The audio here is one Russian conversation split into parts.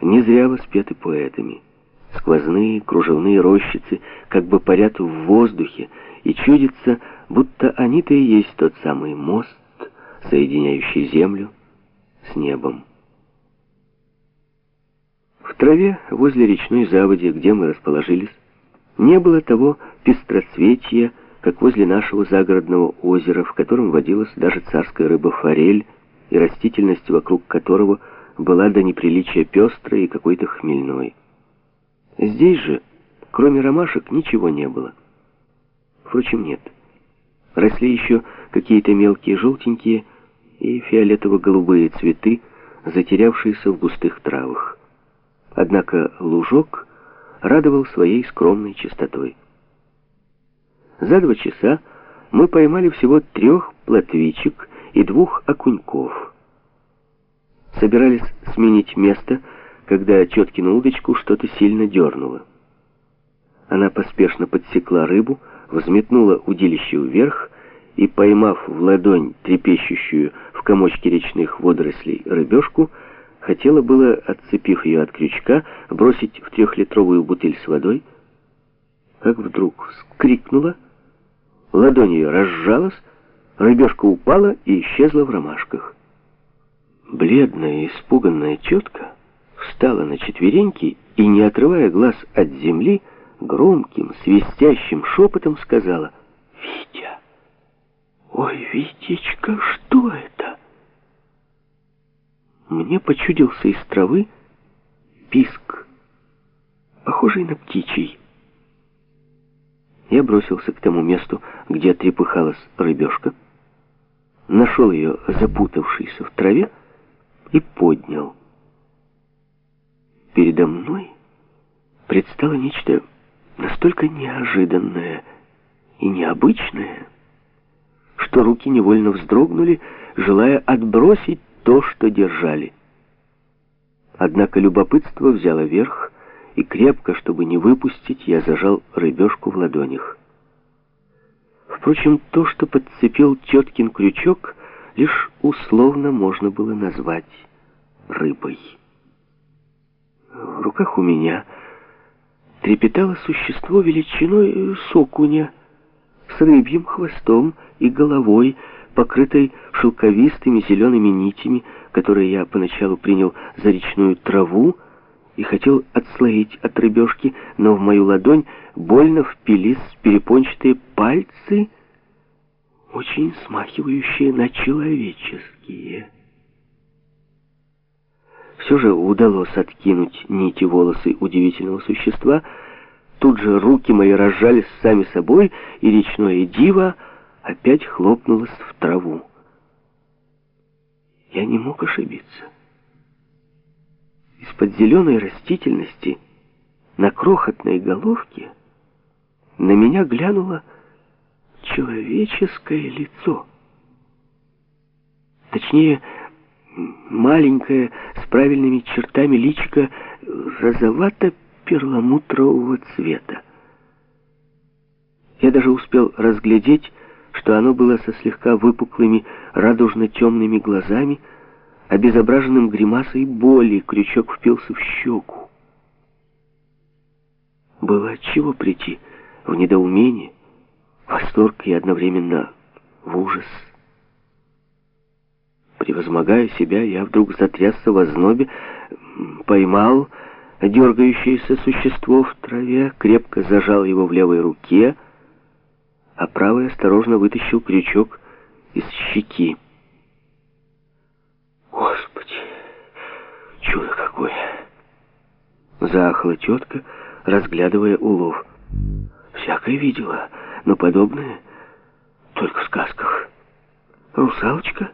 не зря воспеты поэтами. Сквозные кружевные рощицы как бы парят в воздухе, и чудится, будто они-то и есть тот самый мост, соединяющий землю с небом. В траве возле речной заводи, где мы расположились, не было того пестроцветия, как возле нашего загородного озера, в котором водилась даже царская рыба форель, и растительность вокруг которого была до неприличия пестрой и какой-то хмельной. Здесь же, кроме ромашек, ничего не было. Впрочем, нет. Росли еще какие-то мелкие желтенькие и фиолетово-голубые цветы, затерявшиеся в густых травах. Однако лужок радовал своей скромной чистотой. За два часа мы поймали всего трех плотвичек и двух окуньков. Собирались сменить место, когда Четкину удочку что-то сильно дернуло. Она поспешно подсекла рыбу, взметнула удилище вверх и, поймав в ладонь трепещущую в комочке речных водорослей рыбешку, хотела было, отцепив ее от крючка, бросить в трехлитровую бутыль с водой, как вдруг вскрикнула, ладонь ее разжалась, рыбешка упала и исчезла в ромашках. Бледная и испуганная тетка встала на четвереньки и, не отрывая глаз от земли, громким, свистящим шепотом сказала «Витя! Ой, Витечка, что это?» Мне почудился из травы писк, похожий на птичий. Я бросился к тому месту, где трепыхалась рыбешка, нашел ее запутавшейся в траве и поднял. Передо мной предстало нечто настолько неожиданное и необычное, что руки невольно вздрогнули, желая отбросить то, что держали. Однако любопытство взяло верх, и крепко, чтобы не выпустить, я зажал рыбешку в ладонях. Впрочем, то, что подцепил теткин крючок, лишь условно можно было назвать рыбой. В руках у меня трепетало существо величиной сокуня с рыбьим хвостом и головой, покрытой шелковистыми зелеными нитями, которые я поначалу принял за речную траву, и хотел отслоить от рыбешки, но в мою ладонь больно впились перепончатые пальцы, очень смахивающие на человеческие. Все же удалось откинуть нити волосы удивительного существа. Тут же руки мои разжались сами собой, и речное диво опять хлопнулось в траву. Я не мог ошибиться. Из-под зеленой растительности на крохотной головке на меня глянуло человеческое лицо. Точнее, маленькое, с правильными чертами личико розовато-перламутрового цвета. Я даже успел разглядеть, что оно было со слегка выпуклыми радужно-темными глазами, обезображенным гримасой боли, крючок впился в щеку. Было отчего прийти в недоумение, восторг и одновременно в ужас. Превозмогая себя, я вдруг затрясся в ознобе, поймал дергающееся существо в траве, крепко зажал его в левой руке, а правой осторожно вытащил крючок из щеки. Господи, чудо какое! Заахала тетка, разглядывая улов. Всякое видела, но подобное только в сказках. Русалочка?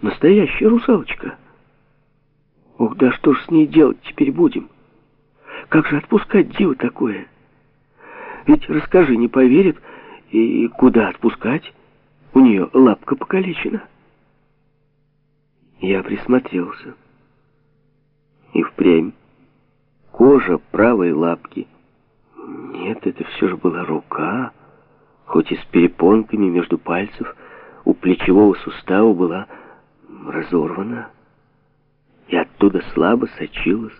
Настоящая русалочка. Ух, да что ж с ней делать теперь будем? Как же отпускать диво такое? Ведь, расскажи, не поверит, и куда отпускать? У нее лапка покалечена. Я присмотрелся. И впрямь. Кожа правой лапки. Нет, это все же была рука, хоть и с перепонками между пальцев, у плечевого сустава была разорвана, и оттуда слабо сочилась